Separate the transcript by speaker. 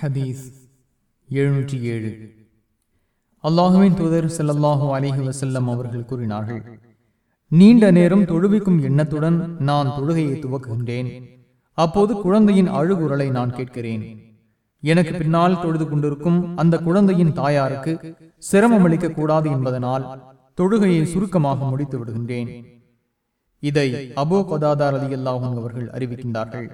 Speaker 1: ஹதீஸ் எழுநூற்றி ஏழு. அல்லாஹுவின் தூதர் செல்லல்லாஹு அலிஹி வசல்லம் அவர்கள் கூறினார்கள் நீண்ட நேரம் தொழுவிக்கும் எண்ணத்துடன் நான் தொழுகையை துவக்குகின்றேன். அப்போது குழந்தையின் அழுகுரலை நான் கேட்கிறேன். எனக்கு பின்னால் தொழுது கொண்டிருக்கும் அந்த குழந்தையின் தாயாருக்கு சிரமம் அளிக்க கூடாது என்பதனால் தொழுகையை சுருக்கமாக முடித்து விடுகின்றேன். இதை அபோ கொதாதார் அலி அவர்கள் அறிவிக்கின்றார்கள்.